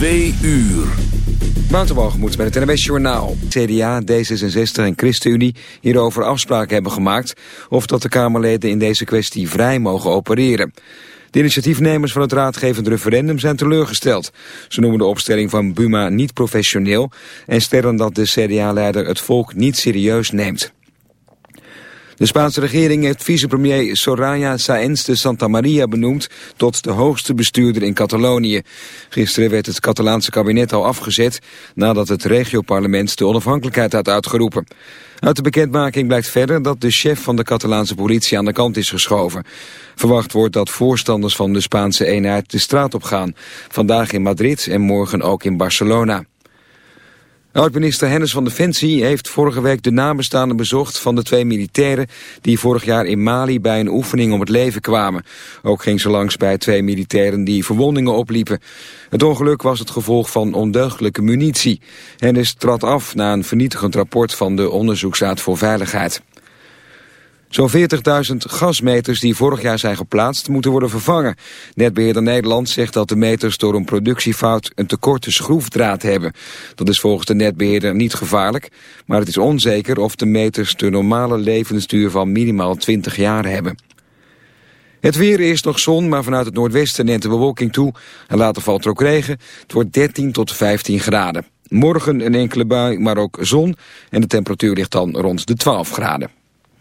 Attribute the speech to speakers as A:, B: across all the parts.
A: Twee uur.
B: Waterbalgemoed met het NWS Journaal. CDA, D66 en ChristenUnie hierover afspraken hebben gemaakt... of dat de Kamerleden in deze kwestie vrij mogen opereren. De initiatiefnemers van het raadgevend referendum zijn teleurgesteld. Ze noemen de opstelling van Buma niet professioneel... en stellen dat de CDA-leider het volk niet serieus neemt. De Spaanse regering heeft vicepremier Soraya Sáenz de Santa Maria benoemd tot de hoogste bestuurder in Catalonië. Gisteren werd het Catalaanse kabinet al afgezet nadat het regioparlement de onafhankelijkheid had uitgeroepen. Uit de bekendmaking blijkt verder dat de chef van de Catalaanse politie aan de kant is geschoven. Verwacht wordt dat voorstanders van de Spaanse eenheid de straat op gaan. Vandaag in Madrid en morgen ook in Barcelona. Oud-minister Hennis van Defensie heeft vorige week de nabestaanden bezocht van de twee militairen die vorig jaar in Mali bij een oefening om het leven kwamen. Ook ging ze langs bij twee militairen die verwondingen opliepen. Het ongeluk was het gevolg van ondeugdelijke munitie. Hennis trad af na een vernietigend rapport van de Onderzoeksraad voor Veiligheid. Zo'n 40.000 gasmeters die vorig jaar zijn geplaatst moeten worden vervangen. Netbeheerder Nederland zegt dat de meters door een productiefout een tekorte schroefdraad hebben. Dat is volgens de netbeheerder niet gevaarlijk, maar het is onzeker of de meters de normale levensduur van minimaal 20 jaar hebben. Het weer is nog zon, maar vanuit het noordwesten neemt de bewolking toe. En later valt er ook regen. Het wordt 13 tot 15 graden. Morgen een enkele bui, maar ook zon. En de temperatuur ligt dan rond de 12 graden.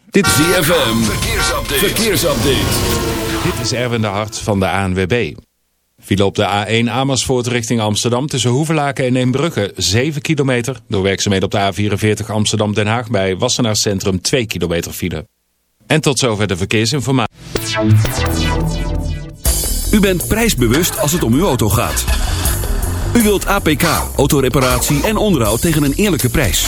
A: Dit is ZFM. Verkeersupdate. Verkeersupdate.
C: Dit is Erwin de Hart van de ANWB. Viel op de A1 Amersfoort richting Amsterdam tussen Hoevelaken en Eembrugge 7 kilometer. Door werkzaamheden op de A44 Amsterdam-Den Haag bij Wassenaar Centrum 2 kilometer file. En tot zover de verkeersinformatie.
A: U bent prijsbewust als het om uw auto gaat. U wilt APK, autoreparatie en onderhoud tegen een eerlijke prijs.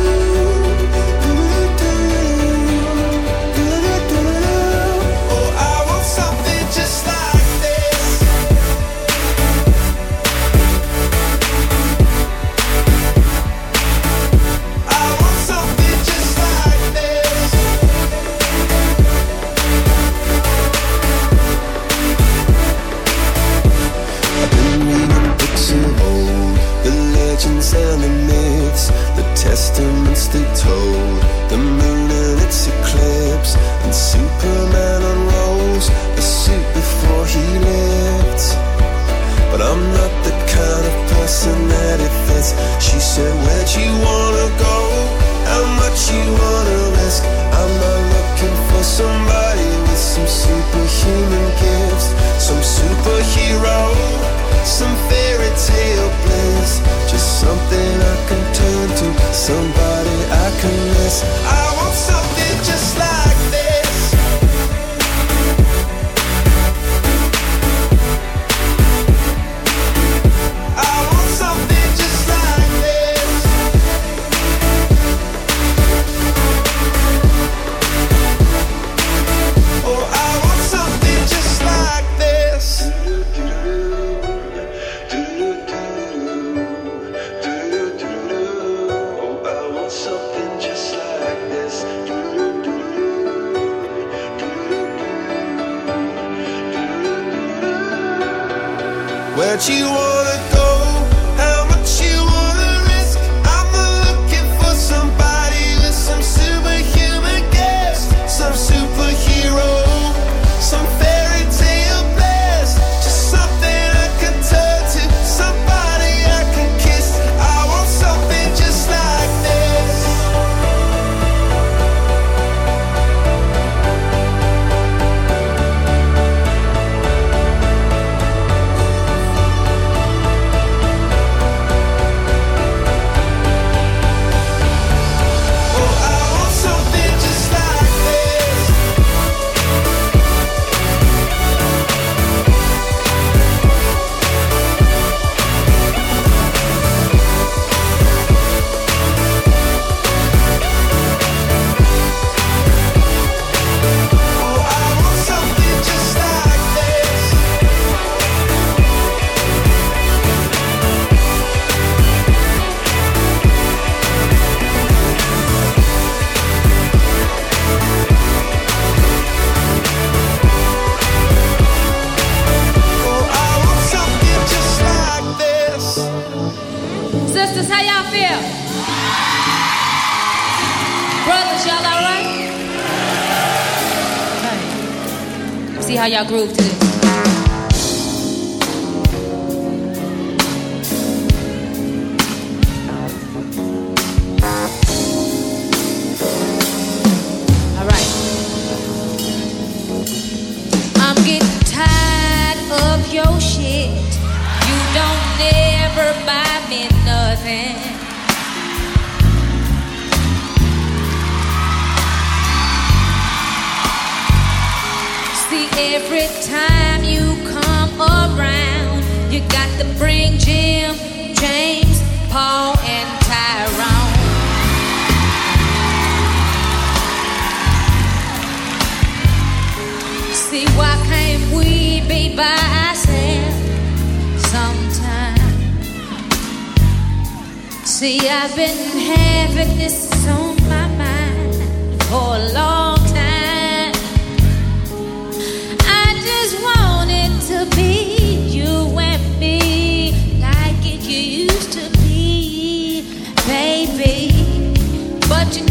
D: groove to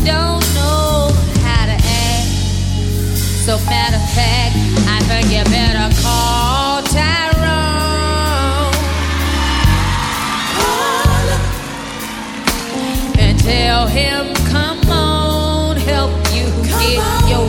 D: don't know how to act. So, matter of fact, I think you better call Tyrone. Call and tell him, come on, help you
E: come get on. your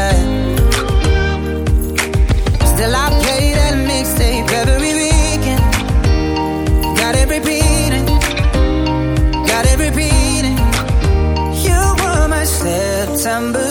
F: September.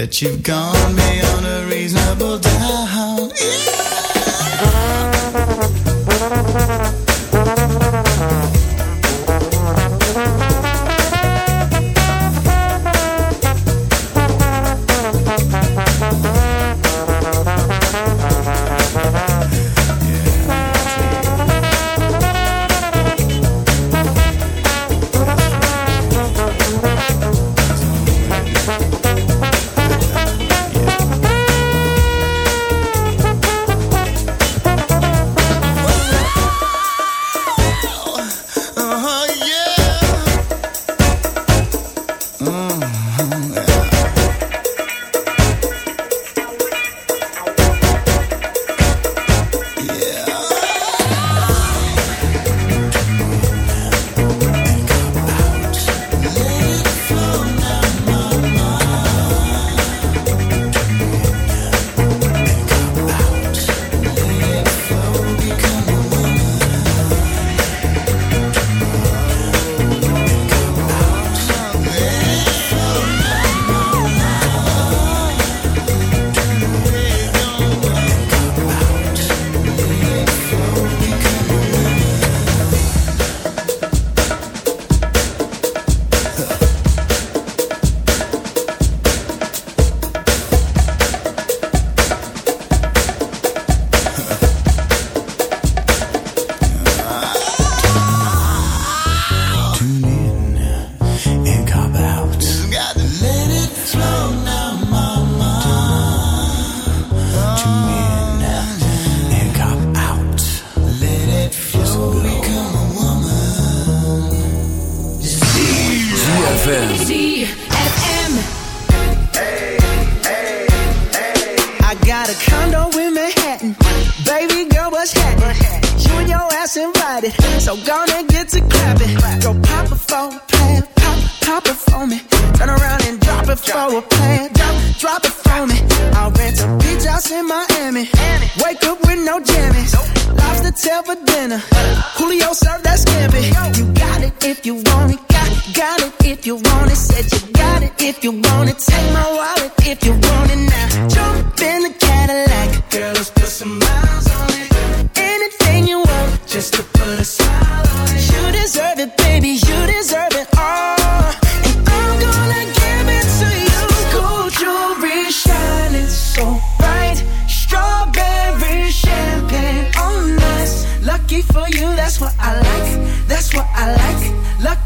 G: that you've gone beyond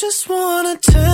H: just
I: wanna tell